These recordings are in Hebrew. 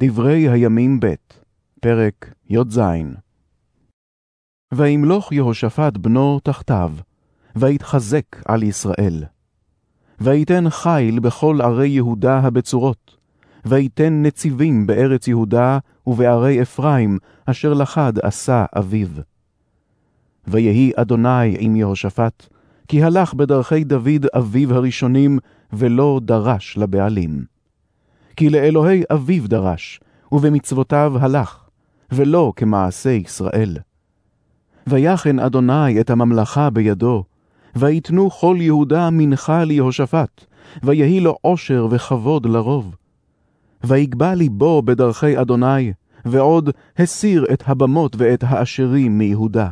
דברי הימים ב', פרק י"ז. וימלוך יהושפט בנו תחתיו, ויתחזק על ישראל. ויתן חיל בכל ערי יהודה הבצורות, ויתן נציבים בארץ יהודה ובערי אפרים, אשר לחד עשה אביו. ויהי אדוני עם יהושפט, כי הלך בדרכי דוד אביו הראשונים, ולא דרש לבעלים. כי לאלוהי אביו דרש, ובמצוותיו הלך, ולא כמעשה ישראל. ויחן אדוני את הממלכה בידו, ויתנו כל יהודה מנחה ליהושפט, ויהי לו עושר וכבוד לרוב. ויגבה ליבו בדרכי אדוני, ועוד הסיר את הבמות ואת האשרים מיהודה.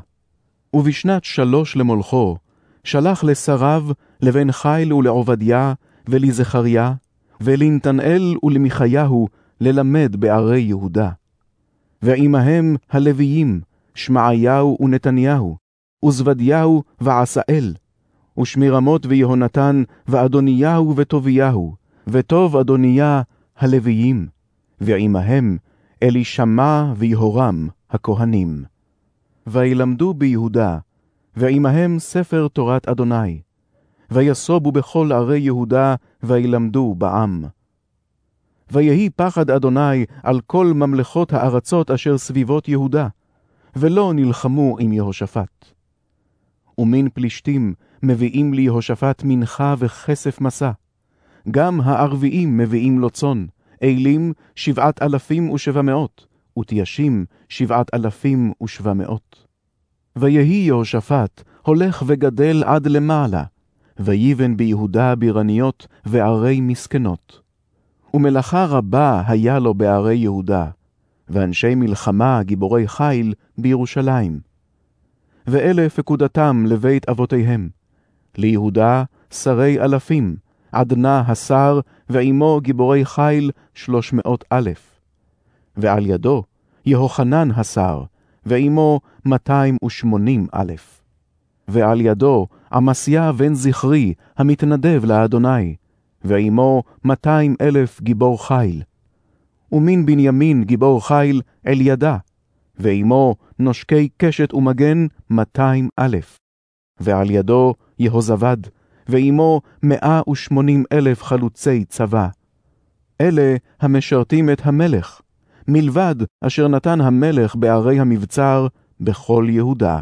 ובשנת שלוש למולכו, שלח לשריו, לבן חיל ולעובדיה, ולזכריה, ולנתנאל ולמיכיהו, ללמד בערי יהודה. ועמהם הלוויים, שמעיהו ונתניהו, וזבדיהו ועשאל, ושמירמות ויהונתן, ואדוניהו וטוביהו, וטוב אדוניה הלוויים, ועמהם אלישמע ויהורם הכהנים. וילמדו ביהודה, ועמהם ספר תורת אדוני, ויסובו בכל ערי יהודה, וילמדו בעם. ויהי פחד אדוני על כל ממלכות הארצות אשר סביבות יהודה, ולא נלחמו עם יהושפט. ומן פלישתים מביאים ליהושפט מנחה וכסף מסע. גם הערביים מביאים לו צאן, אלים שבעת אלפים ושבע מאות, ותיישים שבעת אלפים ושבע מאות. ויהי יהושפט הולך וגדל עד למעלה, ויבן ביהודה בירניות וערי מסכנות. ומלאכה רבה היה לו בערי יהודה, ואנשי מלחמה גיבורי חיל בירושלים. ואלה פקודתם לבית אבותיהם, ליהודה שרי אלפים, עדנה השר, ועמו גיבורי חיל שלוש מאות אלף. ועל ידו יהוחנן השר, ועמו מאתיים ושמונים אלף. ועל ידו עמסיה בן זכרי, המתנדב לאדוני, ועמו מאתיים אלף גיבור חיל. ומן בנימין גיבור חיל אלידע, ועמו נושקי קשת ומגן מאתיים אלף. ועל ידו יהוזבד, ועמו מאה ושמונים אלף חלוצי צבא. אלה המשרתים את המלך, מלבד אשר נתן המלך בערי המבצר בכל יהודה.